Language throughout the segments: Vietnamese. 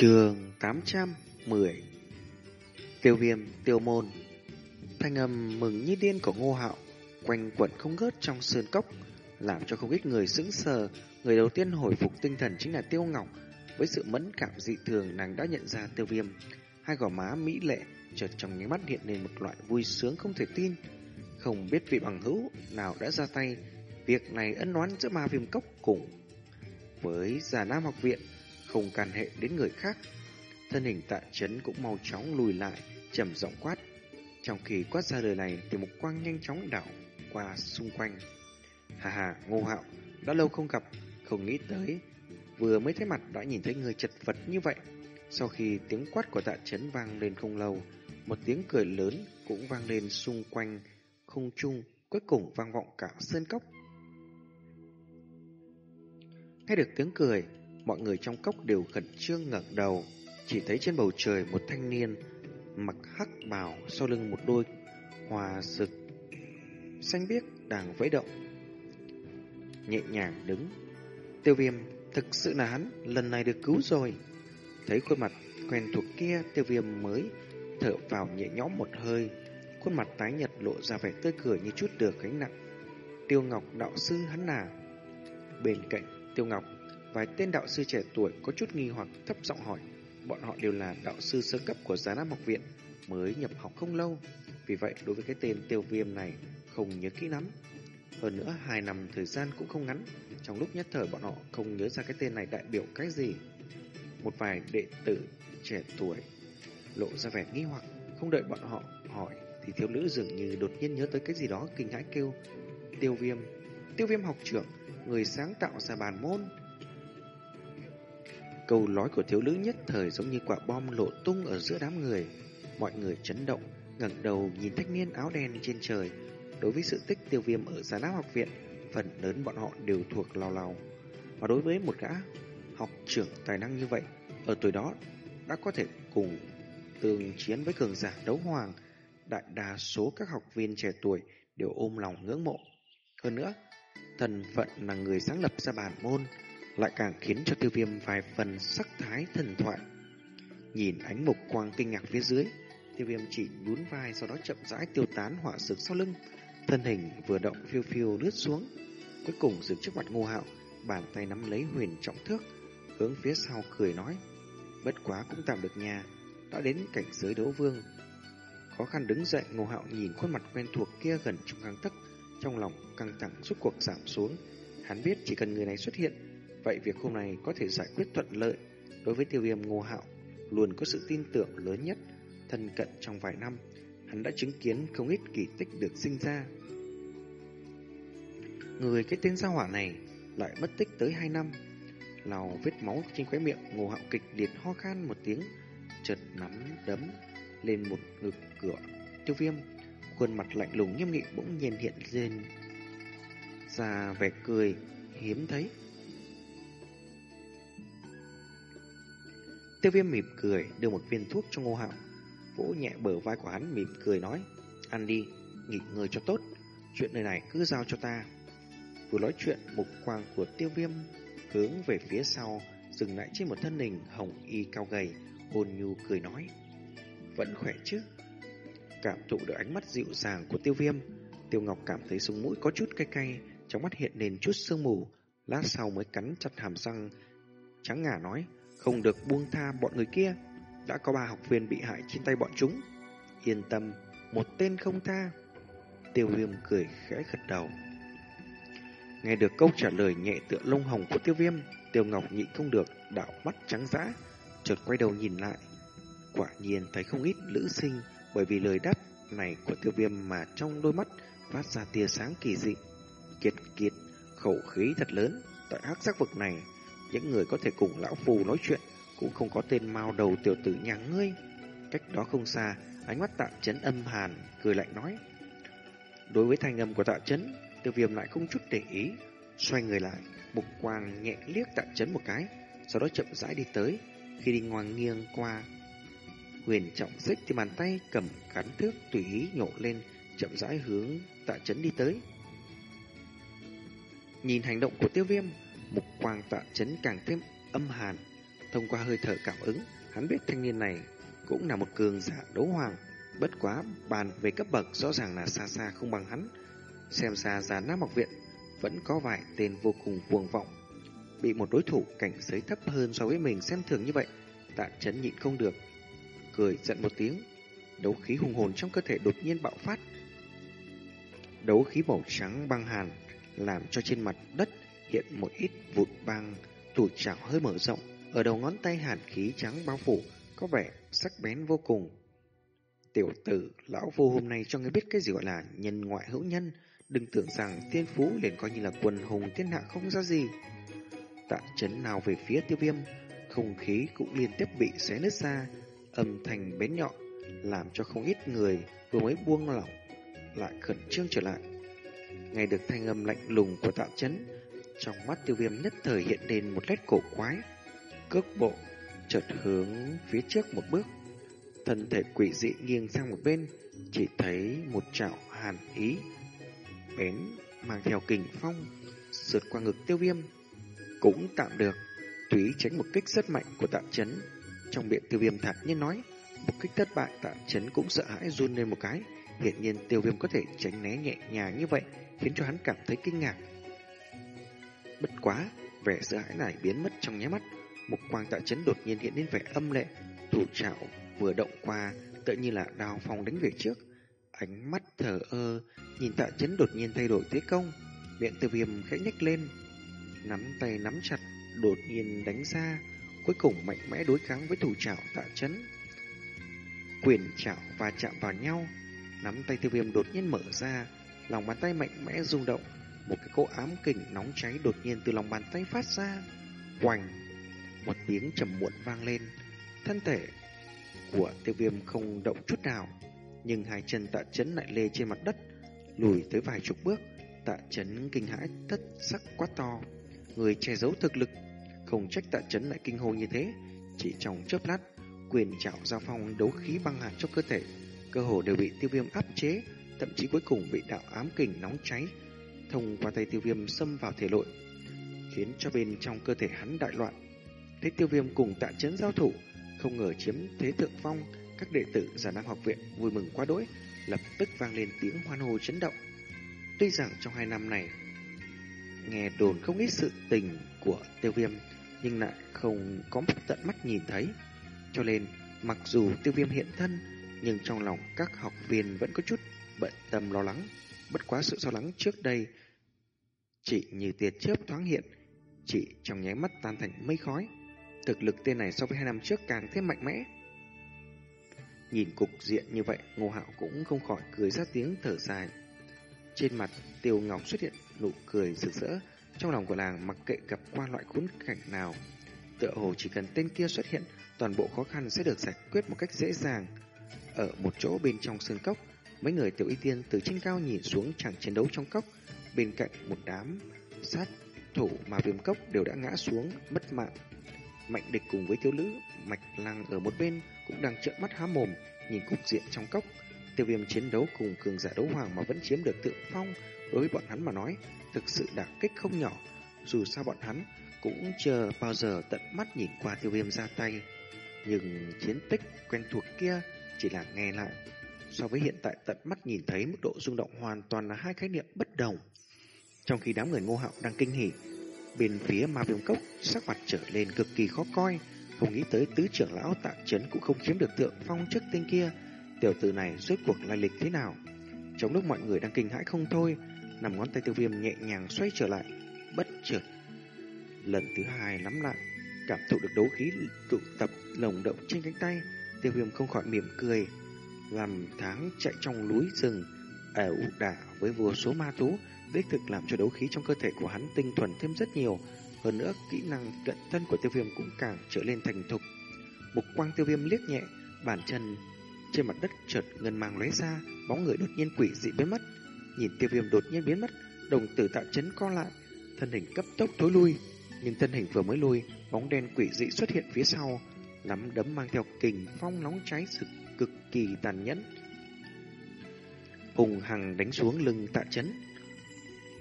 Trường 810 Tiêu viêm, tiêu môn. Thanh âm mừng như điên của ngô hạo Quanh quẩn không ngớt trong sơn cốc Làm cho không ít người sững sờ. Người đầu tiên hồi phục tinh thần chính là tiêu ngọc. Với sự mẫn cảm dị thường Nàng đã nhận ra tiêu viêm. Hai gò má mỹ lệ Chợt trong nháy mắt hiện lên một loại vui sướng không thể tin. Không biết vị bằng hữu Nào đã ra tay Việc này ân oán giữa ma viêm cốc cùng Với già nam học viện không can hệ đến người khác. Thân hình tạ chấn cũng mau chóng lùi lại, trầm giọng quát. Trong khi quát ra lời này thì một quang nhanh chóng đảo qua xung quanh. Hà hà, ngô hạo, đã lâu không gặp, không nghĩ tới. Vừa mới thấy mặt đã nhìn thấy người chật vật như vậy. Sau khi tiếng quát của tạ chấn vang lên không lâu, một tiếng cười lớn cũng vang lên xung quanh không trung, cuối cùng vang vọng cả sơn cốc. Nghe được tiếng cười, mọi người trong cốc đều khẩn trương ngẩng đầu, chỉ thấy trên bầu trời một thanh niên mặc hắc bào sau lưng một đôi hòa sực xanh biếc đang vẫy động. Nhẹ nhàng đứng. Tiêu viêm, thực sự là hắn, lần này được cứu rồi. Thấy khuôn mặt quen thuộc kia, tiêu viêm mới thở vào nhẹ nhõm một hơi. Khuôn mặt tái nhật lộ ra vẻ tươi cười như chút được gánh nặng. Tiêu Ngọc đạo sư hắn là. Bên cạnh Tiêu Ngọc Vài tên đạo sư trẻ tuổi có chút nghi hoặc thấp giọng hỏi. Bọn họ đều là đạo sư sơ cấp của Giá Nam học viện, mới nhập học không lâu. Vì vậy, đối với cái tên tiêu viêm này, không nhớ kỹ lắm. Hơn nữa, hai năm thời gian cũng không ngắn. Trong lúc nhất thời bọn họ không nhớ ra cái tên này đại biểu cái gì. Một vài đệ tử trẻ tuổi lộ ra vẻ nghi hoặc, không đợi bọn họ hỏi thì thiếu nữ dường như đột nhiên nhớ tới cái gì đó kinh hãi kêu. Tiêu viêm, tiêu viêm học trưởng, người sáng tạo ra bàn môn. Câu nói của thiếu nữ nhất thời giống như quả bom lộ tung ở giữa đám người. Mọi người chấn động, ngẩng đầu nhìn thanh niên áo đen trên trời. Đối với sự tích tiêu viêm ở Già Nam học viện, phần lớn bọn họ đều thuộc lao lao. Và đối với một gã học trưởng tài năng như vậy, ở tuổi đó đã có thể cùng tương chiến với cường giả đấu hoàng, đại đa số các học viên trẻ tuổi đều ôm lòng ngưỡng mộ. Hơn nữa, thần phận là người sáng lập ra bản môn, lại càng khiến cho tiêu viêm vài phần sắc thái thần thoại. Nhìn ánh mục quang kinh ngạc phía dưới, tiêu viêm chỉ nhún vai sau đó chậm rãi tiêu tán hỏa sực sau lưng, thân hình vừa động phiêu phiêu lướt xuống, cuối cùng dừng trước mặt ngô hạo, bàn tay nắm lấy huyền trọng thước, hướng phía sau cười nói, bất quá cũng tạm được nhà, đã đến cảnh giới đấu vương. Khó khăn đứng dậy, ngô hạo nhìn khuôn mặt quen thuộc kia gần trong gang tấc, trong lòng căng thẳng suốt cuộc giảm xuống. Hắn biết chỉ cần người này xuất hiện Vậy việc hôm nay có thể giải quyết thuận lợi đối với tiêu viêm ngô hạo luôn có sự tin tưởng lớn nhất, thân cận trong vài năm, hắn đã chứng kiến không ít kỳ tích được sinh ra. Người cái tên gia hỏa này lại mất tích tới hai năm. Lào vết máu trên khóe miệng ngô hạo kịch liệt ho khan một tiếng, chợt nắm đấm lên một ngực cửa tiêu viêm, khuôn mặt lạnh lùng nghiêm nghị bỗng nhiên hiện lên. Ra vẻ cười hiếm thấy. Tiêu viêm mỉm cười đưa một viên thuốc cho ngô hạo. Vỗ nhẹ bờ vai của hắn mỉm cười nói Ăn đi, nghỉ ngơi cho tốt. Chuyện nơi này cứ giao cho ta. Vừa nói chuyện mục quang của tiêu viêm Hướng về phía sau Dừng lại trên một thân hình hồng y cao gầy hồn nhu cười nói Vẫn khỏe chứ? Cảm thụ được ánh mắt dịu dàng của tiêu viêm Tiêu Ngọc cảm thấy súng mũi có chút cay cay Trong mắt hiện lên chút sương mù. Lát sau mới cắn chặt hàm răng Trắng ngả nói không được buông tha bọn người kia. Đã có ba học viên bị hại trên tay bọn chúng. Yên tâm, một tên không tha. Tiêu viêm cười khẽ gật đầu. Nghe được câu trả lời nhẹ tựa lông hồng của tiêu viêm, tiêu ngọc nhịn không được, đảo mắt trắng dã, chợt quay đầu nhìn lại. Quả nhiên thấy không ít nữ sinh bởi vì lời đáp này của tiêu viêm mà trong đôi mắt phát ra tia sáng kỳ dị. Kiệt kiệt, khẩu khí thật lớn, tại hắc sắc vực này những người có thể cùng lão phù nói chuyện cũng không có tên mao đầu tiểu tử nhà ngươi. Cách đó không xa, ánh mắt tạ chấn âm hàn, cười lạnh nói. Đối với thanh âm của tạ chấn, tiêu viêm lại không chút để ý, xoay người lại, mục quang nhẹ liếc tạ chấn một cái, sau đó chậm rãi đi tới, khi đi ngoan nghiêng qua. Huyền trọng xích thì bàn tay cầm cán thước tùy ý nhổ lên, chậm rãi hướng tạ chấn đi tới. Nhìn hành động của tiêu viêm, Mục quang tạ chấn càng thêm âm hàn, Thông qua hơi thở cảm ứng, hắn biết thanh niên này cũng là một cường giả đấu hoàng. Bất quá, bàn về cấp bậc rõ ràng là xa xa không bằng hắn. Xem ra già nam học viện vẫn có vài tên vô cùng cuồng vọng. Bị một đối thủ cảnh giới thấp hơn so với mình xem thường như vậy, tạ chấn nhịn không được. Cười giận một tiếng, đấu khí hùng hồn trong cơ thể đột nhiên bạo phát. Đấu khí màu trắng băng hàn làm cho trên mặt đất hiện một ít vụn băng, thủ chảo hơi mở rộng, ở đầu ngón tay hàn khí trắng bao phủ, có vẻ sắc bén vô cùng. Tiểu tử, lão vô hôm nay cho ngươi biết cái gì gọi là nhân ngoại hữu nhân, đừng tưởng rằng tiên phú liền coi như là quần hùng thiên hạ không ra gì. Tạ chấn nào về phía tiêu viêm, không khí cũng liên tiếp bị xé nứt ra, âm thanh bén nhọn, làm cho không ít người vừa mới buông lỏng lại khẩn trương trở lại. Nghe được thanh âm lạnh lùng của tạ chấn, trong mắt tiêu viêm nhất thời hiện lên một nét cổ quái. Cước bộ, chợt hướng phía trước một bước. Thân thể quỷ dị nghiêng sang một bên, chỉ thấy một chảo hàn ý. Bén mang theo kình phong, sượt qua ngực tiêu viêm. Cũng tạm được, túy tránh một kích rất mạnh của tạ chấn. Trong miệng tiêu viêm thản nhiên nói, một kích thất bại tạ chấn cũng sợ hãi run lên một cái. Hiện nhiên tiêu viêm có thể tránh né nhẹ nhàng như vậy, khiến cho hắn cảm thấy kinh ngạc. Bất quá, vẻ sợ hãi này biến mất trong nháy mắt. Một quang tạ chấn đột nhiên hiện đến vẻ âm lệ, thủ trạo vừa động qua, tự như là đào phong đánh về trước. Ánh mắt thờ ơ, nhìn tạ chấn đột nhiên thay đổi thế công, miệng từ viêm khẽ nhếch lên, nắm tay nắm chặt, đột nhiên đánh ra, cuối cùng mạnh mẽ đối kháng với thủ trảo tạ chấn. Quyền trạo và chạm vào nhau, nắm tay tiêu viêm đột nhiên mở ra, lòng bàn tay mạnh mẽ rung động, một cái cỗ ám kình nóng cháy đột nhiên từ lòng bàn tay phát ra. quành Một tiếng trầm muộn vang lên. Thân thể của tiêu viêm không động chút nào. Nhưng hai chân tạ chấn lại lê trên mặt đất, lùi tới vài chục bước. Tạ chấn kinh hãi thất sắc quá to. Người che giấu thực lực. Không trách tạ chấn lại kinh hồn như thế. Chỉ trong chớp lát, quyền chảo giao phong đấu khí băng hạt cho cơ thể. Cơ hồ đều bị tiêu viêm áp chế, thậm chí cuối cùng bị đạo ám kình nóng cháy thông qua tay tiêu viêm xâm vào thể nội, khiến cho bên trong cơ thể hắn đại loạn. Thấy tiêu viêm cùng tạ chấn giao thủ, không ngờ chiếm thế thượng phong, các đệ tử giả nam học viện vui mừng quá đỗi, lập tức vang lên tiếng hoan hô chấn động. Tuy rằng trong hai năm này, nghe đồn không ít sự tình của tiêu viêm, nhưng lại không có tận mắt nhìn thấy. Cho nên, mặc dù tiêu viêm hiện thân, nhưng trong lòng các học viên vẫn có chút bận tâm lo lắng. Bất quá sự lo lắng trước đây chỉ như tia chớp thoáng hiện, chỉ trong nháy mắt tan thành mây khói. Thực lực tên này so với hai năm trước càng thêm mạnh mẽ. Nhìn cục diện như vậy, Ngô Hạo cũng không khỏi cười ra tiếng thở dài. Trên mặt Tiêu Ngọc xuất hiện nụ cười rực rỡ, trong lòng của nàng mặc kệ gặp qua loại khốn cảnh nào, tựa hồ chỉ cần tên kia xuất hiện, toàn bộ khó khăn sẽ được giải quyết một cách dễ dàng. Ở một chỗ bên trong sơn cốc, mấy người tiểu y tiên từ trên cao nhìn xuống chẳng chiến đấu trong cốc, bên cạnh một đám sát thủ mà viêm cốc đều đã ngã xuống, mất mạng. Mạnh địch cùng với thiếu nữ Mạch Lăng ở một bên cũng đang trợn mắt há mồm nhìn cục diện trong cốc. Tiêu viêm chiến đấu cùng cường giả đấu hoàng mà vẫn chiếm được thượng phong đối với bọn hắn mà nói thực sự đả kích không nhỏ. Dù sao bọn hắn cũng chờ bao giờ tận mắt nhìn qua tiêu viêm ra tay. Nhưng chiến tích quen thuộc kia chỉ là nghe lại. So với hiện tại tận mắt nhìn thấy mức độ rung động hoàn toàn là hai khái niệm bất đồng. Trong khi đám người ngô hạo đang kinh hỉ, bên phía ma viêm cốc sắc mặt trở lên cực kỳ khó coi, không nghĩ tới tứ trưởng lão tạ chấn cũng không chiếm được tượng phong trước tên kia. Tiểu tử này rốt cuộc lai lịch thế nào? Trong lúc mọi người đang kinh hãi không thôi, nằm ngón tay tiêu viêm nhẹ nhàng xoay trở lại, bất chợt. Lần thứ hai nắm lại, cảm thụ được đấu khí tụ tập lồng động trên cánh tay, tiêu viêm không khỏi mỉm cười. Làm tháng chạy trong núi rừng, ẩu đả với vô số ma thú, đích thực làm cho đấu khí trong cơ thể của hắn tinh thuần thêm rất nhiều. Hơn nữa, kỹ năng cận thân của tiêu viêm cũng càng trở lên thành thục. Mục quang tiêu viêm liếc nhẹ, bàn chân trên mặt đất chợt ngân mang lóe ra, bóng người đột nhiên quỷ dị biến mất. Nhìn tiêu viêm đột nhiên biến mất, đồng tử tạo chấn co lại, thân hình cấp tốc thối lui. Nhưng thân hình vừa mới lui, bóng đen quỷ dị xuất hiện phía sau, nắm đấm mang theo kình phong nóng cháy sực cực kỳ tàn nhẫn. Hùng hằng đánh xuống lưng tạ chấn.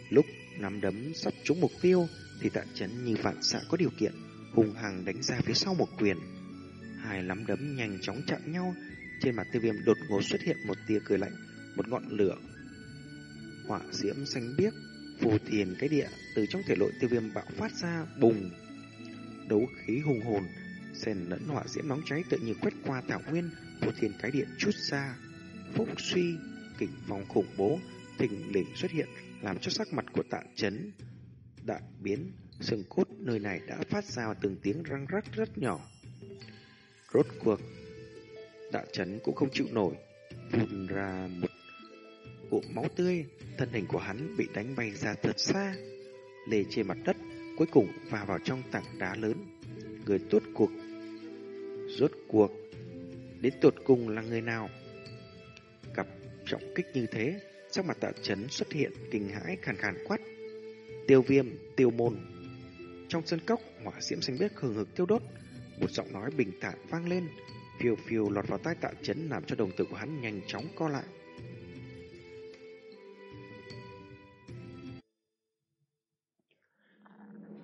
Lúc nắm đấm sắp trúng mục tiêu thì tạ chấn như vạn xạ có điều kiện, hùng hằng đánh ra phía sau một quyền. Hai nắm đấm nhanh chóng chạm nhau, trên mặt tiêu viêm đột ngột xuất hiện một tia cười lạnh, một ngọn lửa. Hỏa diễm xanh biếc, phù thiền cái địa từ trong thể lội tiêu viêm bạo phát ra bùng. Đấu khí hùng hồn, sền lẫn hỏa diễm nóng cháy tự như quét qua thảo nguyên, một thiên cái điện chút ra. Phúc suy, kình vòng khủng bố, thình lình xuất hiện, làm cho sắc mặt của tạ chấn đại biến, xương cốt nơi này đã phát ra từng tiếng răng rắc rất nhỏ. Rốt cuộc, tạ chấn cũng không chịu nổi, vùn ra một cụm máu tươi, thân hình của hắn bị đánh bay ra thật xa, lê trên mặt đất, cuối cùng va vào trong tảng đá lớn. Người tốt cuộc, rốt cuộc, đến tột cùng là người nào? Gặp trọng kích như thế, sắc mặt tạ chấn xuất hiện kinh hãi khàn khàn quát. Tiêu viêm, tiêu môn. Trong sân cốc, hỏa diễm xanh biếc hừng hực tiêu đốt, một giọng nói bình thản vang lên, phiêu phiêu lọt vào tai tạ chấn làm cho đồng tử của hắn nhanh chóng co lại.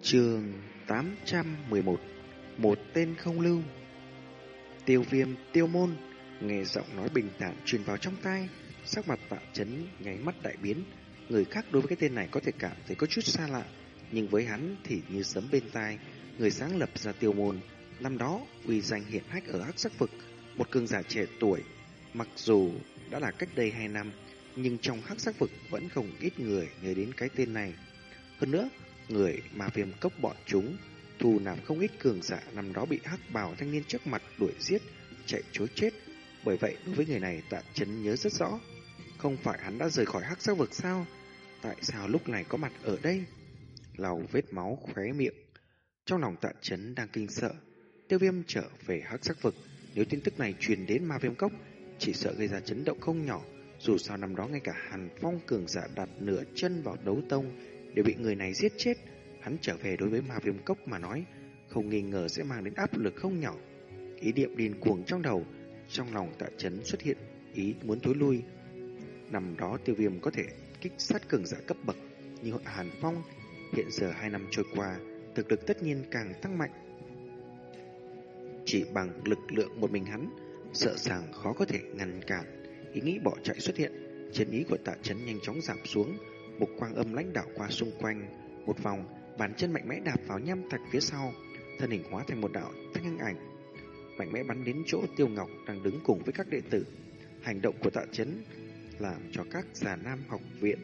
Trường 811 Một tên không lưu Tiêu viêm, tiêu môn, Nghe giọng nói bình thản truyền vào trong tai, Sắc mặt tạ chấn, nháy mắt đại biến. Người khác đối với cái tên này có thể cảm thấy có chút xa lạ, Nhưng với hắn thì như sấm bên tai, Người sáng lập ra tiêu môn. Năm đó, uy danh hiện hách ở hắc sắc vực, Một cường giả trẻ tuổi, Mặc dù đã là cách đây 2 năm, Nhưng trong hắc sắc vực vẫn không ít người nhớ đến cái tên này. Hơn nữa, người mà viêm cốc bọn chúng thù nạp không ít cường giả năm đó bị hắc bào thanh niên trước mặt đuổi giết, chạy chối chết. Bởi vậy đối với người này tạ chấn nhớ rất rõ. Không phải hắn đã rời khỏi hắc sắc vực sao? Tại sao lúc này có mặt ở đây? Lào vết máu khóe miệng. Trong lòng tạ chấn đang kinh sợ. Tiêu viêm trở về hắc sắc vực. Nếu tin tức này truyền đến ma viêm cốc, chỉ sợ gây ra chấn động không nhỏ. Dù sao năm đó ngay cả hàn phong cường giả đặt nửa chân vào đấu tông đều bị người này giết chết. Hắn trở về đối với ma viêm cốc mà nói, không nghi ngờ sẽ mang đến áp lực không nhỏ. Ý niệm điên cuồng trong đầu, trong lòng tạ chấn xuất hiện ý muốn thối lui. Năm đó tiêu viêm có thể kích sát cường giả cấp bậc như Hàn Phong, hiện giờ hai năm trôi qua, thực lực tất nhiên càng tăng mạnh. Chỉ bằng lực lượng một mình hắn, sợ rằng khó có thể ngăn cản. Ý nghĩ bỏ chạy xuất hiện, chân ý của tạ chấn nhanh chóng giảm xuống, một quang âm lãnh đạo qua xung quanh một vòng, bàn chân mạnh mẽ đạp vào nham thạch phía sau, thân hình hóa thành một đạo thanh ảnh, mạnh mẽ bắn đến chỗ Tiêu Ngọc đang đứng cùng với các đệ tử. Hành động của Tạ Chấn làm cho các già nam học viện,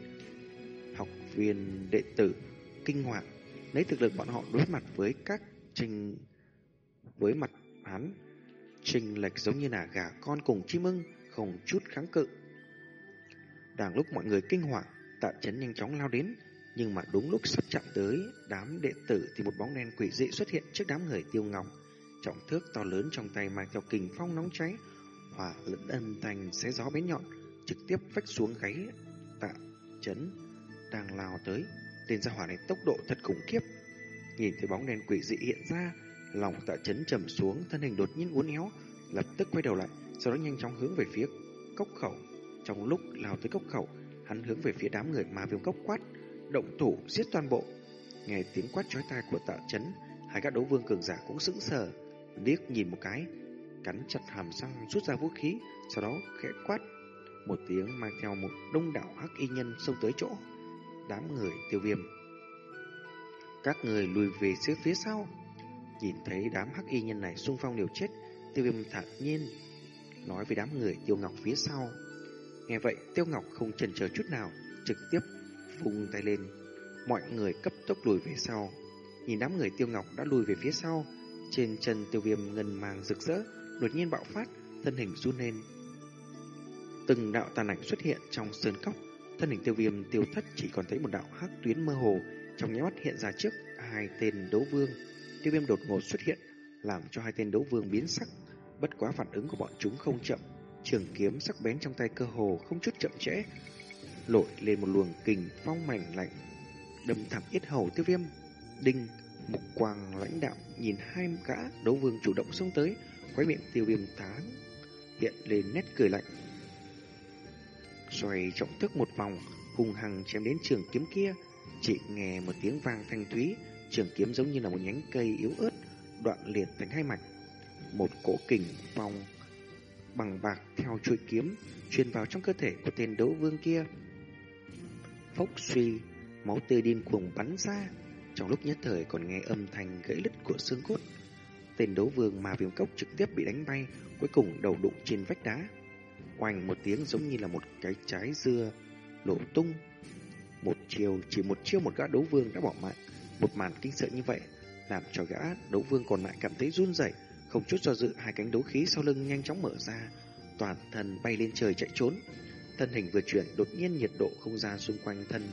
học viên đệ tử kinh hoàng, lấy thực lực bọn họ đối mặt với các trình với mặt hắn trình lệch giống như là gà con cùng chim ưng, không chút kháng cự. Đang lúc mọi người kinh hoàng, Tạ Chấn nhanh chóng lao đến, nhưng mà đúng lúc sắp chạm tới đám đệ tử thì một bóng đen quỷ dị xuất hiện trước đám người tiêu ngọc. Trọng thước to lớn trong tay mang theo kình phong nóng cháy, hỏa lẫn âm thanh xé gió bén nhọn, trực tiếp vách xuống gáy tạ chấn đang lao tới. Tên gia hỏa này tốc độ thật khủng khiếp. Nhìn thấy bóng đen quỷ dị hiện ra, lòng tạ chấn trầm xuống, thân hình đột nhiên uốn éo, lập tức quay đầu lại, sau đó nhanh chóng hướng về phía cốc khẩu. Trong lúc lao tới cốc khẩu, hắn hướng về phía đám người ma viêm cốc quát, động thủ giết toàn bộ. Nghe tiếng quát chói tai của tạ chấn, hai các đấu vương cường giả cũng sững sờ, liếc nhìn một cái, cắn chặt hàm răng rút ra vũ khí, sau đó khẽ quát một tiếng mang theo một đông đảo hắc y nhân xông tới chỗ đám người tiêu viêm. Các người lùi về phía phía sau, nhìn thấy đám hắc y nhân này xung phong liều chết, tiêu viêm thản nhiên nói với đám người tiêu ngọc phía sau. Nghe vậy, tiêu ngọc không chần chờ chút nào, trực tiếp vung tay lên. Mọi người cấp tốc lùi về sau. Nhìn đám người tiêu ngọc đã lùi về phía sau. Trên chân tiêu viêm ngân màng rực rỡ, đột nhiên bạo phát, thân hình run lên. Từng đạo tàn ảnh xuất hiện trong sơn cốc. Thân hình tiêu viêm tiêu thất chỉ còn thấy một đạo hắc tuyến mơ hồ, trong nháy mắt hiện ra trước hai tên đấu vương. Tiêu viêm đột ngột xuất hiện, làm cho hai tên đấu vương biến sắc. Bất quá phản ứng của bọn chúng không chậm, trường kiếm sắc bén trong tay cơ hồ không chút chậm trễ, lội lên một luồng kình phong mảnh lạnh, đâm thẳng yết hầu tiêu viêm. Đinh, mục quang lãnh đạo nhìn hai gã đấu vương chủ động xông tới, quái miệng tiêu viêm tán, hiện lên nét cười lạnh. Xoay trọng thức một vòng, hùng hằng chém đến trường kiếm kia, chỉ nghe một tiếng vang thanh thúy, trường kiếm giống như là một nhánh cây yếu ớt, đoạn liệt thành hai mảnh. Một cỗ kình phong bằng bạc theo chuỗi kiếm truyền vào trong cơ thể của tên đấu vương kia. Phốc suy, máu tươi điên cuồng bắn ra, trong lúc nhất thời còn nghe âm thanh gãy lứt của xương cốt. Tên đấu vương mà viêm cốc trực tiếp bị đánh bay, cuối cùng đầu đụng trên vách đá. Oanh một tiếng giống như là một cái trái dưa nổ tung. Một chiều, chỉ một chiêu một gã đấu vương đã bỏ mạng. Một màn kinh sợ như vậy, làm cho gã đấu vương còn lại cảm thấy run rẩy, không chút do dự hai cánh đấu khí sau lưng nhanh chóng mở ra, toàn thân bay lên trời chạy trốn. Thân hình vừa chuyển, đột nhiên nhiệt độ không gian xung quanh thân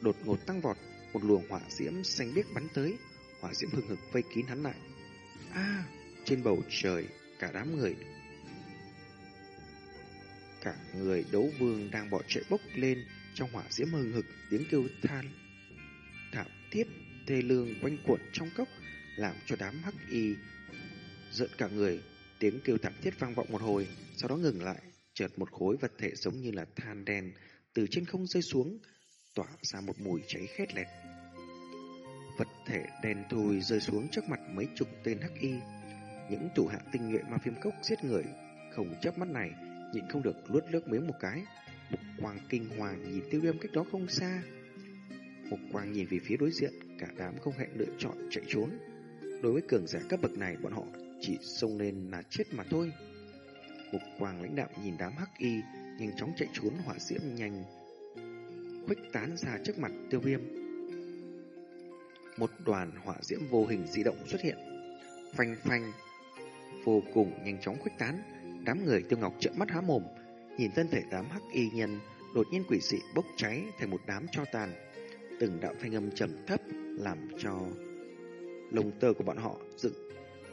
đột ngột tăng vọt, một luồng hỏa diễm xanh biếc bắn tới, hỏa diễm hừng hực vây kín hắn lại. A, trên bầu trời, cả đám người cả người đấu vương đang bỏ chạy bốc lên trong hỏa diễm hừng hực, tiếng kêu than thảm thiết thê lương quanh cuộn trong cốc, làm cho đám hắc y giận cả người. Tiếng kêu thảm thiết vang vọng một hồi, sau đó ngừng lại, chợt một khối vật thể giống như là than đen từ trên không rơi xuống, tỏa ra một mùi cháy khét lẹt. Vật thể đen thui rơi xuống trước mặt mấy chục tên hắc y. Những thủ hạ tinh nhuệ ma phim cốc giết người, không chớp mắt này, nhịn không được luốt lướt miếng một cái. Mục quang kinh hoàng nhìn tiêu viêm cách đó không xa. Mục quang nhìn về phía đối diện, cả đám không hẹn lựa chọn chạy trốn. Đối với cường giả cấp bậc này, bọn họ chỉ xông lên là chết mà thôi. Mục quang lãnh đạo nhìn đám hắc y, nhanh chóng chạy trốn hỏa diễm nhanh khuếch tán ra trước mặt tiêu viêm. Một đoàn hỏa diễm vô hình di động xuất hiện. Phanh phanh, vô cùng nhanh chóng khuếch tán. Đám người tiêu ngọc trợn mắt há mồm, nhìn thân thể đám hắc y nhân đột nhiên quỷ dị bốc cháy thành một đám cho tàn. Từng đạo thanh âm trầm thấp làm cho lồng tơ của bọn họ dựng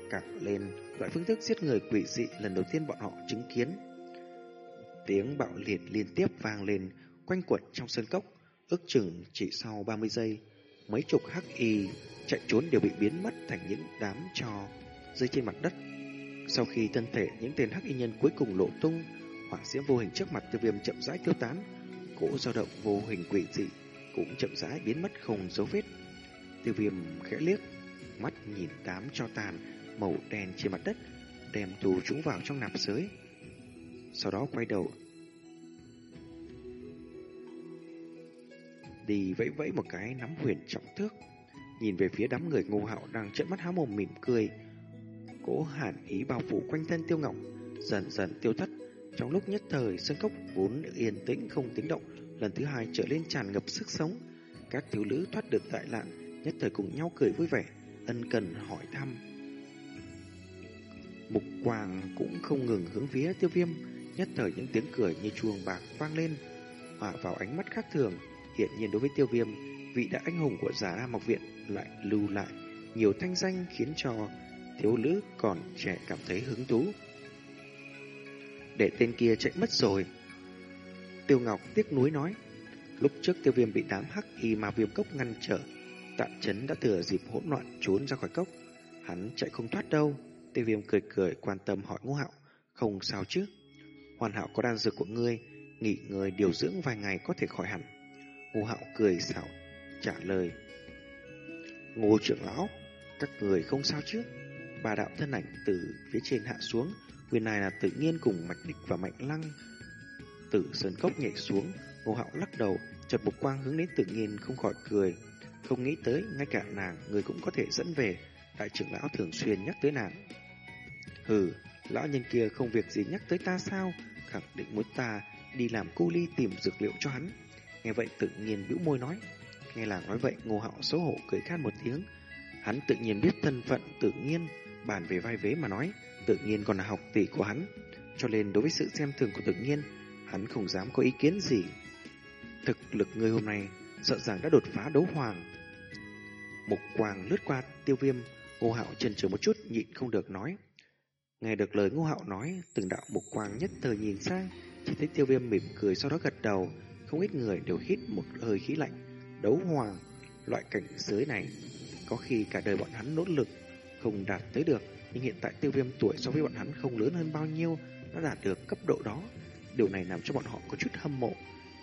cả lên loại phương thức giết người quỷ dị lần đầu tiên bọn họ chứng kiến. Tiếng bạo liệt liên tiếp vang lên quanh quẩn trong sân cốc, ước chừng chỉ sau 30 giây, mấy chục hắc y chạy trốn đều bị biến mất thành những đám trò rơi trên mặt đất. Sau khi thân thể những tên hắc y nhân cuối cùng lộ tung, hỏa diễm vô hình trước mặt tiêu viêm chậm rãi tiêu tán, cỗ dao động vô hình quỷ dị cũng chậm rãi biến mất không dấu vết. Tiêu viêm khẽ liếc, mắt nhìn đám cho tàn màu đen trên mặt đất, đem tù chúng vào trong nạp giới. Sau đó quay đầu đi vẫy vẫy một cái nắm huyền trọng thước. Nhìn về phía đám người ngô hạo đang trợn mắt há mồm mỉm cười. Cố hàn ý bao phủ quanh thân tiêu ngọc, dần dần tiêu thất. Trong lúc nhất thời, sân cốc vốn yên tĩnh không tiếng động, lần thứ hai trở lên tràn ngập sức sống. Các thiếu nữ thoát được đại nạn, nhất thời cùng nhau cười vui vẻ, ân cần hỏi thăm. Mục quàng cũng không ngừng hướng phía tiêu viêm, nhất thời những tiếng cười như chuông bạc vang lên, hòa vào ánh mắt khác thường. Hiện nhiên đối với tiêu viêm, vị đại anh hùng của giả Nam Viện lại lưu lại nhiều thanh danh khiến cho thiếu nữ còn trẻ cảm thấy hứng thú. Để tên kia chạy mất rồi. Tiêu Ngọc tiếc nuối nói, lúc trước tiêu viêm bị đám hắc y mà viêm cốc ngăn trở, tạ chấn đã thừa dịp hỗn loạn trốn ra khỏi cốc. Hắn chạy không thoát đâu. Tiêu viêm cười cười quan tâm hỏi ngũ hạo, không sao chứ. Hoàn hảo có đan dược của ngươi, nghỉ ngơi điều dưỡng vài ngày có thể khỏi hẳn. Ngô Hạo cười xảo trả lời. Ngô trưởng lão, các người không sao chứ? Bà đạo thân ảnh từ phía trên hạ xuống, quyền này là tự nhiên cùng mạch địch và mạnh lăng. Tử sơn cốc nhảy xuống, Ngô Hạo lắc đầu, chợt bục quang hướng đến tự nhiên không khỏi cười. Không nghĩ tới, ngay cả nàng, người cũng có thể dẫn về. Đại trưởng lão thường xuyên nhắc tới nàng. Hừ, lão nhân kia không việc gì nhắc tới ta sao? Khẳng định muốn ta đi làm cu ly tìm dược liệu cho hắn. Nghe vậy tự nhiên bĩu môi nói. Nghe là nói vậy, ngô hạo xấu hổ cười khát một tiếng. Hắn tự nhiên biết thân phận tự nhiên, bàn về vai vế mà nói, tự nhiên còn là học tỷ của hắn. Cho nên đối với sự xem thường của tự nhiên, hắn không dám có ý kiến gì. Thực lực người hôm nay sợ rằng đã đột phá đấu hoàng. Mục quàng lướt qua tiêu viêm, ngô hạo chần chừ một chút nhịn không được nói. Nghe được lời ngô hạo nói, từng đạo mục quang nhất thời nhìn sang, chỉ thấy tiêu viêm mỉm cười sau đó gật đầu, không ít người đều hít một hơi khí lạnh. Đấu hoàng, loại cảnh giới này, có khi cả đời bọn hắn nỗ lực không đạt tới được, nhưng hiện tại tiêu viêm tuổi so với bọn hắn không lớn hơn bao nhiêu, đã đạt được cấp độ đó. Điều này làm cho bọn họ có chút hâm mộ.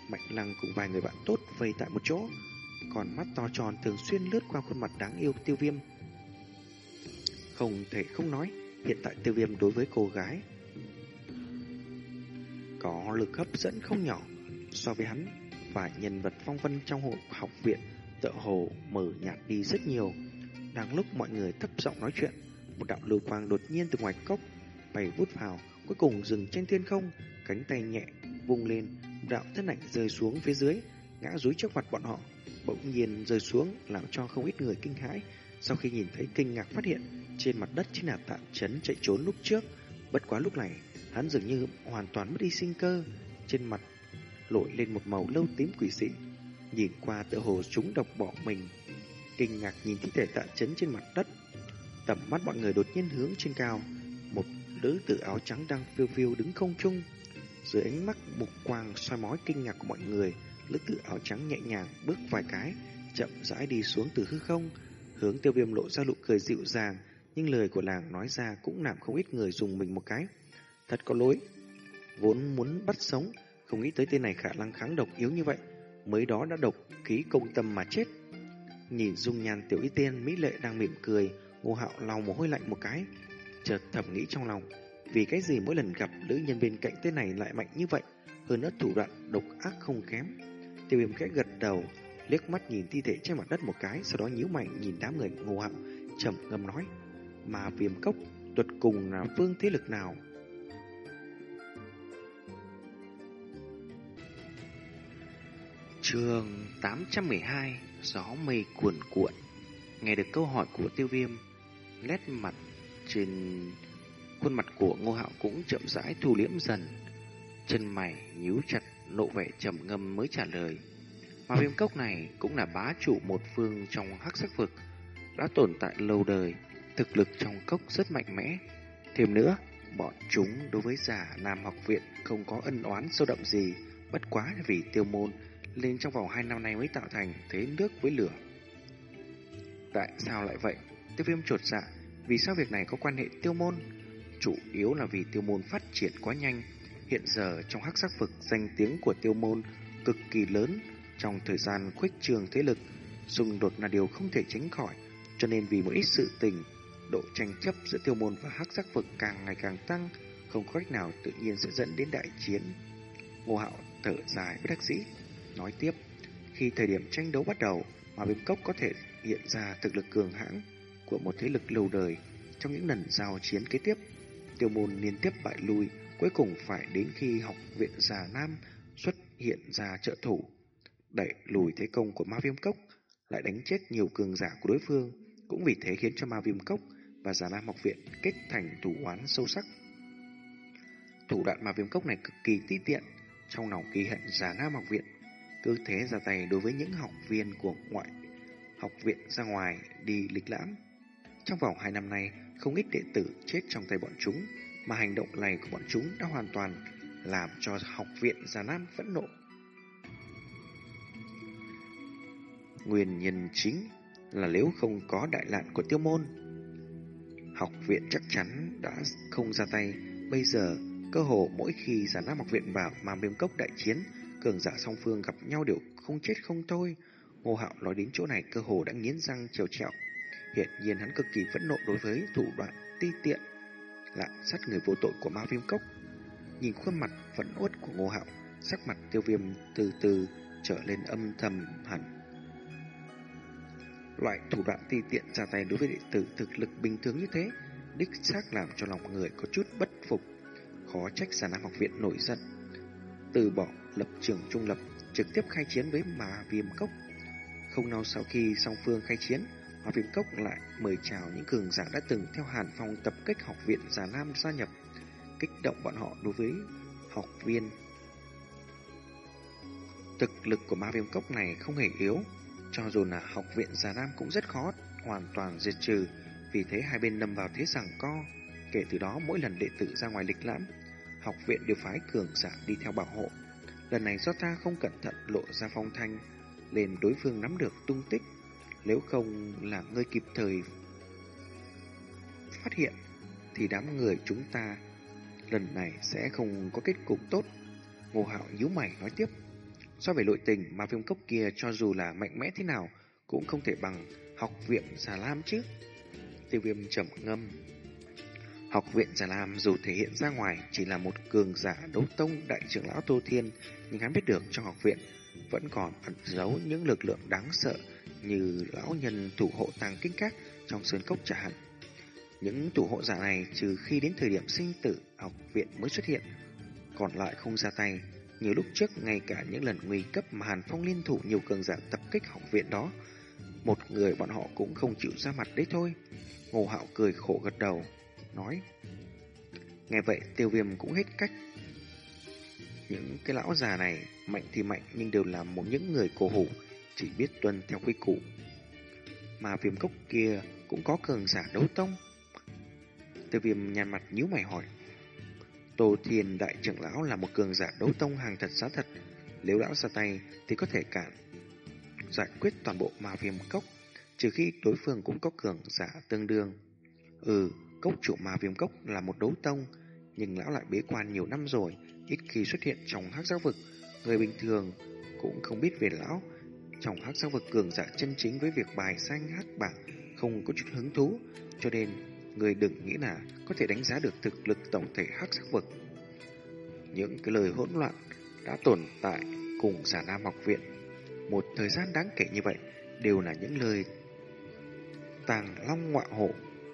Mạnh lăng cùng vài người bạn tốt vây tại một chỗ, còn mắt to tròn thường xuyên lướt qua khuôn mặt đáng yêu tiêu viêm. Không thể không nói, hiện tại tiêu viêm đối với cô gái có lực hấp dẫn không nhỏ so với hắn và nhân vật phong vân trong hội học viện tựa hồ mở nhạt đi rất nhiều. Đang lúc mọi người thấp giọng nói chuyện, một đạo lưu quang đột nhiên từ ngoài cốc Bày vút vào, cuối cùng dừng trên thiên không, cánh tay nhẹ vung lên, đạo thân ảnh rơi xuống phía dưới, ngã rúi trước mặt bọn họ, bỗng nhiên rơi xuống làm cho không ít người kinh hãi. Sau khi nhìn thấy kinh ngạc phát hiện, trên mặt đất chính là tạm chấn chạy trốn lúc trước, bất quá lúc này hắn dường như hoàn toàn mất đi sinh cơ, trên mặt lội lên một màu lâu tím quỷ dị, nhìn qua tựa hồ chúng độc bỏ mình. Kinh ngạc nhìn thi thể tạ chấn trên mặt đất, tầm mắt mọi người đột nhiên hướng trên cao, một nữ tử áo trắng đang phiêu phiêu đứng không trung. Dưới ánh mắt mục quang soi mói kinh ngạc của mọi người, nữ tử áo trắng nhẹ nhàng bước vài cái, chậm rãi đi xuống từ hư không, hướng tiêu viêm lộ ra nụ cười dịu dàng, nhưng lời của làng nói ra cũng làm không ít người dùng mình một cái. Thật có lỗi, vốn muốn bắt sống, không nghĩ tới tên này khả năng kháng độc yếu như vậy, mới đó đã độc khí công tâm mà chết. Nhìn dung nhan tiểu y tiên mỹ lệ đang mỉm cười, ngô hạo lau mồ hôi lạnh một cái, chợt thầm nghĩ trong lòng, vì cái gì mỗi lần gặp nữ nhân bên cạnh tên này lại mạnh như vậy, hơn nữa thủ đoạn độc ác không kém. Tiêu viêm khẽ gật đầu, liếc mắt nhìn thi thể trên mặt đất một cái, sau đó nhíu mày nhìn đám người ngô hạo, trầm ngâm nói, mà viêm cốc tuột cùng là vương thế lực nào? Trường 812 Gió mây cuồn cuộn. Nghe được câu hỏi của tiêu viêm Nét mặt trên khuôn mặt của ngô hạo cũng chậm rãi thu liễm dần. Chân mày nhíu chặt nộ vẻ trầm ngâm mới trả lời mà viêm cốc này cũng là bá chủ một phương trong hắc sắc vực Đã tồn tại lâu đời Thực lực trong cốc rất mạnh mẽ Thêm nữa Bọn chúng đối với giả Nam học viện không có ân oán sâu đậm gì Bất quá vì tiêu môn lên trong vòng 2 năm nay mới tạo thành thế nước với lửa. Tại sao lại vậy? Tiêu viêm trột dạ, vì sao việc này có quan hệ tiêu môn? Chủ yếu là vì tiêu môn phát triển quá nhanh. Hiện giờ trong hắc sắc vực danh tiếng của tiêu môn cực kỳ lớn trong thời gian khuếch trường thế lực, xung đột là điều không thể tránh khỏi, cho nên vì một ít sự tình, độ tranh chấp giữa tiêu môn và hắc giác vực càng ngày càng tăng, không có cách nào tự nhiên sẽ dẫn đến đại chiến. Ngô Hạo thở dài với đắc sĩ, Nói tiếp, khi thời điểm tranh đấu bắt đầu, mà viêm cốc có thể hiện ra thực lực cường hãn của một thế lực lâu đời trong những lần giao chiến kế tiếp. Tiêu môn liên tiếp bại lui, cuối cùng phải đến khi học viện già Nam xuất hiện ra trợ thủ, đẩy lùi thế công của ma viêm cốc, lại đánh chết nhiều cường giả của đối phương, cũng vì thế khiến cho ma viêm cốc và Giả Nam học viện kết thành thủ oán sâu sắc. Thủ đoạn ma viêm cốc này cực kỳ ti tiện, trong lòng ghi hận Giả Nam học viện cứ thế ra tay đối với những học viên của ngoại học viện ra ngoài đi lịch lãm. Trong vòng hai năm nay, không ít đệ tử chết trong tay bọn chúng, mà hành động này của bọn chúng đã hoàn toàn làm cho học viện Già Nam phẫn nộ. Nguyên nhân chính là nếu không có đại lạn của tiêu môn, học viện chắc chắn đã không ra tay. Bây giờ, cơ hồ mỗi khi giả Nam học viện vào mà miêm cốc đại chiến, cường giả song phương gặp nhau đều không chết không thôi. Ngô Hạo nói đến chỗ này cơ hồ đã nghiến răng trèo trèo Hiện nhiên hắn cực kỳ phẫn nộ đối với thủ đoạn ti tiện, lạm sát người vô tội của Ma Viêm Cốc. Nhìn khuôn mặt phẫn uất của Ngô Hạo, sắc mặt tiêu viêm từ từ trở lên âm thầm hẳn. Loại thủ đoạn ti tiện ra tay đối với đệ tử thực lực bình thường như thế, đích xác làm cho lòng người có chút bất phục. Khó trách giả nam học viện nổi giận từ bỏ lập trường trung lập, trực tiếp khai chiến với Ma Viêm Cốc. Không lâu sau khi song phương khai chiến, Ma Viêm Cốc lại mời chào những cường giả đã từng theo Hàn Phong tập kích học viện Già Nam gia nhập, kích động bọn họ đối với học viên. Thực lực của Ma Viêm Cốc này không hề yếu, cho dù là học viện Già Nam cũng rất khó hoàn toàn diệt trừ, vì thế hai bên lâm vào thế rằng co. Kể từ đó mỗi lần đệ tử ra ngoài lịch lãm, học viện đều phái cường giả đi theo bảo hộ. Lần này do ta không cẩn thận lộ ra phong thanh, nên đối phương nắm được tung tích. Nếu không là ngươi kịp thời phát hiện, thì đám người chúng ta lần này sẽ không có kết cục tốt. Ngô Hạo nhíu mày nói tiếp. So về nội tình mà viêm cốc kia cho dù là mạnh mẽ thế nào cũng không thể bằng học viện Già Lam chứ. tiêu viêm trầm ngâm. Học viện Giả Lam dù thể hiện ra ngoài chỉ là một cường giả đấu tông đại trưởng lão Tô Thiên, nhưng hắn biết được trong học viện vẫn còn ẩn giấu những lực lượng đáng sợ như lão nhân thủ hộ tàng kinh các trong sơn cốc trả hẳn. Những thủ hộ giả này trừ khi đến thời điểm sinh tử học viện mới xuất hiện, còn lại không ra tay. Như lúc trước, ngay cả những lần nguy cấp mà Hàn Phong liên thủ nhiều cường giả tập kích học viện đó, một người bọn họ cũng không chịu ra mặt đấy thôi. Ngô Hạo cười khổ gật đầu, nói. Nghe vậy tiêu viêm cũng hết cách. Những cái lão già này mạnh thì mạnh nhưng đều là một những người cổ hủ, chỉ biết tuân theo quy củ. Mà viêm cốc kia cũng có cường giả đấu tông. Tiêu viêm nhăn mặt nhíu mày hỏi. Tô Thiên Đại trưởng lão là một cường giả đấu tông hàng thật giá thật. Nếu lão ra tay thì có thể cản giải quyết toàn bộ ma viêm cốc, trừ khi đối phương cũng có cường giả tương đương. Ừ, cốc chủ ma viêm cốc là một đấu tông, nhưng lão lại bế quan nhiều năm rồi, ít khi xuất hiện trong hắc giáo vực. Người bình thường cũng không biết về lão. Trong hắc giáo vực cường giả chân chính với việc bài xanh hắc bảng không có chút hứng thú, cho nên người đừng nghĩ là có thể đánh giá được thực lực tổng thể hắc giác vực. Những cái lời hỗn loạn đã tồn tại cùng giả nam học viện một thời gian đáng kể như vậy đều là những lời tàng long ngọa hổ.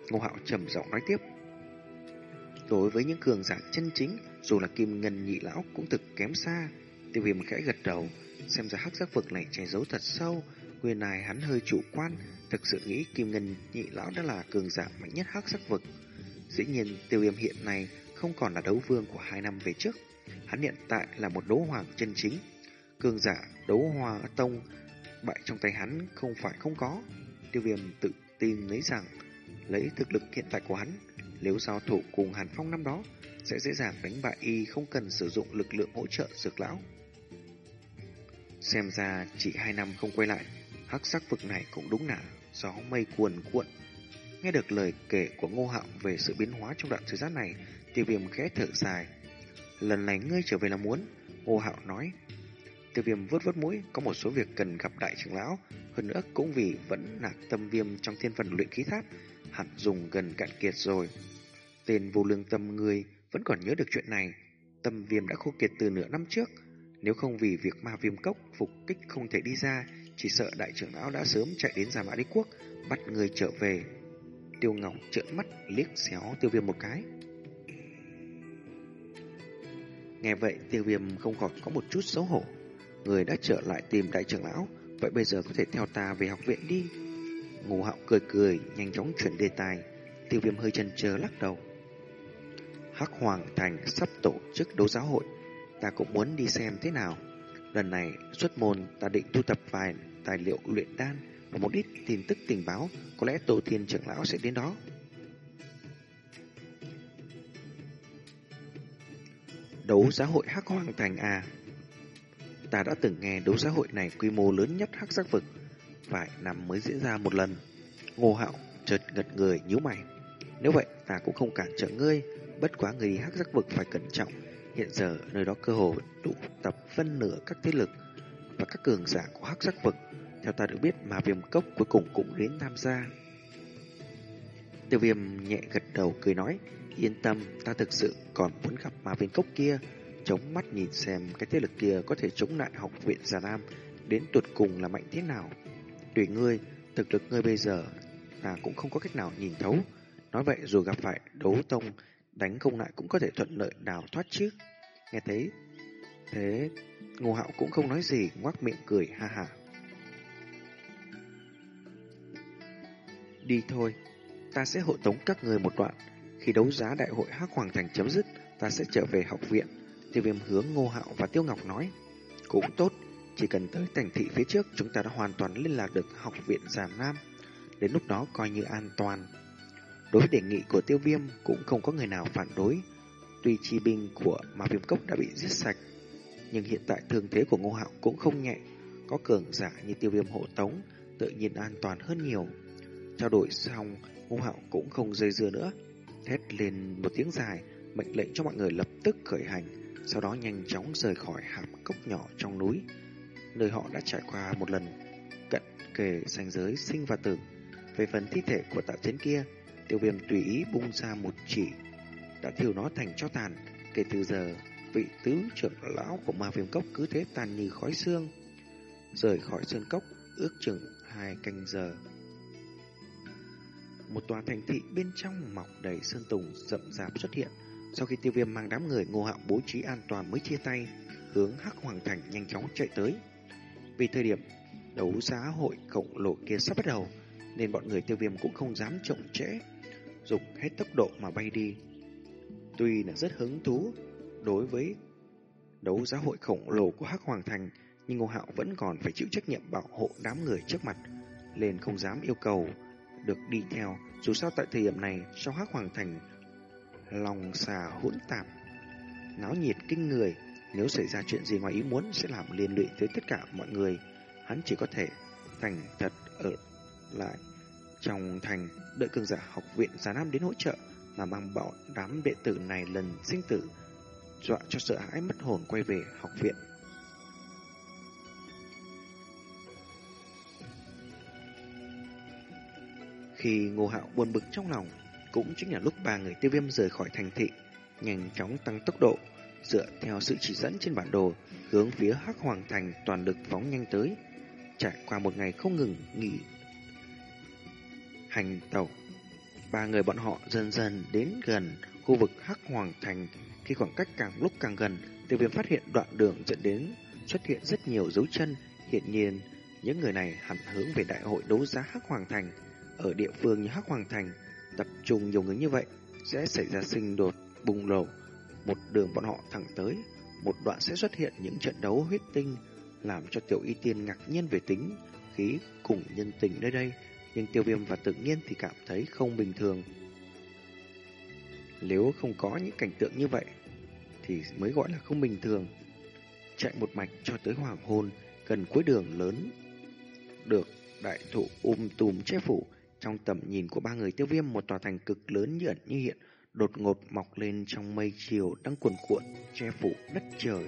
Ngô Hạo trầm giọng nói tiếp. Đối với những cường giả chân chính, dù là kim ngân nhị lão cũng thực kém xa. Tiêu viêm khẽ gật đầu, xem ra hắc giác vực này che giấu thật sâu. Nguyên này hắn hơi chủ quan, thực sự nghĩ kim ngân nhị lão đã là cường giả mạnh nhất hắc sắc vực. Dĩ nhiên tiêu viêm hiện nay không còn là đấu vương của hai năm về trước. Hắn hiện tại là một đấu hoàng chân chính. Cường giả đấu hòa tông bại trong tay hắn không phải không có. Tiêu viêm tự tin lấy rằng lấy thực lực hiện tại của hắn, nếu giao thủ cùng Hàn Phong năm đó, sẽ dễ dàng đánh bại y không cần sử dụng lực lượng hỗ trợ dược lão. Xem ra chỉ hai năm không quay lại, hắc sắc vực này cũng đúng là gió mây cuồn cuộn. Nghe được lời kể của Ngô Hạo về sự biến hóa trong đoạn thời gian này, tiêu viêm khẽ thở dài. Lần này ngươi trở về là muốn, Ngô Hạo nói, Tiêu viêm vớt vớt mũi, có một số việc cần gặp đại trưởng lão, hơn nữa cũng vì vẫn là tâm viêm trong thiên phần luyện khí tháp, hẳn dùng gần cạn kiệt rồi. Tên vô lương tâm người vẫn còn nhớ được chuyện này, tâm viêm đã khô kiệt từ nửa năm trước, nếu không vì việc ma viêm cốc phục kích không thể đi ra, chỉ sợ đại trưởng lão đã sớm chạy đến Gia Mã Đế Quốc, bắt người trở về. Tiêu Ngọc trợn mắt liếc xéo tiêu viêm một cái. Nghe vậy tiêu viêm không còn có một chút xấu hổ. Người đã trở lại tìm đại trưởng lão Vậy bây giờ có thể theo ta về học viện đi. Ngô hạo cười cười Nhanh chóng chuyển đề tài. Tiêu viêm hơi chần chờ lắc đầu. Hắc Hoàng Thành sắp tổ chức đấu giáo hội Ta cũng muốn đi xem thế nào. Lần này xuất môn ta định thu tập vài tài liệu luyện đan Và một ít tin tức tình báo Có lẽ tổ thiên trưởng lão sẽ đến đó Đấu giá hội Hắc Hoàng Thành à Ta đã từng nghe đấu xã hội này quy mô lớn nhất hắc giác vực, phải năm mới diễn ra một lần. Ngô Hạo chợt ngật người nhíu mày. Nếu vậy, ta cũng không cản trở ngươi, bất quá người đi hắc giác vực phải cẩn trọng. Hiện giờ nơi đó cơ hồ tụ tập phân nửa các thế lực và các cường giả của hắc giác vực. Theo ta được biết mà viêm cốc cuối cùng cũng đến tham gia. Tiêu viêm nhẹ gật đầu cười nói, yên tâm, ta thực sự còn muốn gặp mà viêm cốc kia chống mắt nhìn xem cái thế lực kia có thể chống lại học viện Già Nam đến tuột cùng là mạnh thế nào. Tùy ngươi, thực lực ngươi bây giờ là cũng không có cách nào nhìn thấu. Nói vậy dù gặp phải đấu tông, đánh không lại cũng có thể thuận lợi đào thoát chứ. Nghe thấy, thế Ngô Hạo cũng không nói gì, ngoác miệng cười ha ha. Đi thôi, ta sẽ hộ tống các người một đoạn. Khi đấu giá đại hội Hắc Hoàng Thành chấm dứt, ta sẽ trở về học viện Tiêu viêm hướng Ngô Hạo và Tiêu Ngọc nói. Cũng tốt, chỉ cần tới thành thị phía trước chúng ta đã hoàn toàn liên lạc được học viện Giàm Nam. Đến lúc đó coi như an toàn. Đối với đề nghị của tiêu viêm cũng không có người nào phản đối. Tuy chi binh của ma viêm cốc đã bị giết sạch, nhưng hiện tại thương thế của Ngô Hạo cũng không nhẹ. Có cường giả như tiêu viêm hộ tống, tự nhiên an toàn hơn nhiều. Trao đổi xong, Ngô Hạo cũng không dây dưa nữa. Thét lên một tiếng dài, mệnh lệnh cho mọi người lập tức khởi hành sau đó nhanh chóng rời khỏi hạp cốc nhỏ trong núi, nơi họ đã trải qua một lần cận kề ranh giới sinh và tử. Về phần thi thể của tạ chiến kia, Tiêu viêm tùy ý bung ra một chỉ, đã thiêu nó thành cho tàn. Kể từ giờ, vị tứ trưởng lão của ma viêm cốc cứ thế tàn như khói xương. Rời khỏi sơn cốc, ước chừng hai canh giờ. Một tòa thành thị bên trong mọc đầy sơn tùng rậm rạp xuất hiện. Sau khi tiêu viêm mang đám người ngô hạo bố trí an toàn mới chia tay, hướng Hắc Hoàng Thành nhanh chóng chạy tới. Vì thời điểm đấu giá hội khổng lồ kia sắp bắt đầu, nên bọn người tiêu viêm cũng không dám chậm trễ, dùng hết tốc độ mà bay đi. Tuy là rất hứng thú đối với đấu giá hội khổng lồ của Hắc Hoàng Thành, nhưng Ngô Hạo vẫn còn phải chịu trách nhiệm bảo hộ đám người trước mặt, nên không dám yêu cầu được đi theo. Dù sao tại thời điểm này, trong Hắc Hoàng Thành, lòng xà hỗn tạp, náo nhiệt kinh người, nếu xảy ra chuyện gì ngoài ý muốn sẽ làm liên lụy tới tất cả mọi người. Hắn chỉ có thể thành thật ở lại trong thành đợi cường giả học viện Già Nam đến hỗ trợ mà mang bọn đám đệ tử này lần sinh tử dọa cho sợ hãi mất hồn quay về học viện. Khi Ngô Hạo buồn bực trong lòng, cũng chính là lúc ba người tiêu viêm rời khỏi thành thị, nhanh chóng tăng tốc độ, dựa theo sự chỉ dẫn trên bản đồ, hướng phía Hắc Hoàng Thành toàn lực phóng nhanh tới. Trải qua một ngày không ngừng nghỉ hành tàu, ba người bọn họ dần dần đến gần khu vực Hắc Hoàng Thành. Khi khoảng cách càng lúc càng gần, tiêu viêm phát hiện đoạn đường dẫn đến xuất hiện rất nhiều dấu chân. Hiện nhiên, những người này hẳn hướng về đại hội đấu giá Hắc Hoàng Thành. Ở địa phương như Hắc Hoàng Thành, tập trung nhiều người như vậy sẽ xảy ra sinh đột, bùng nổ. Một đường bọn họ thẳng tới, một đoạn sẽ xuất hiện những trận đấu huyết tinh, làm cho tiểu y tiên ngạc nhiên về tính khí cùng nhân tình nơi đây, nhưng tiêu viêm và tự nhiên thì cảm thấy không bình thường. Nếu không có những cảnh tượng như vậy, thì mới gọi là không bình thường. Chạy một mạch cho tới hoàng hôn, gần cuối đường lớn, được đại thụ um tùm che phủ, trong tầm nhìn của ba người tiêu viêm một tòa thành cực lớn như ẩn như hiện, đột ngột mọc lên trong mây chiều đang cuồn cuộn che phủ đất trời.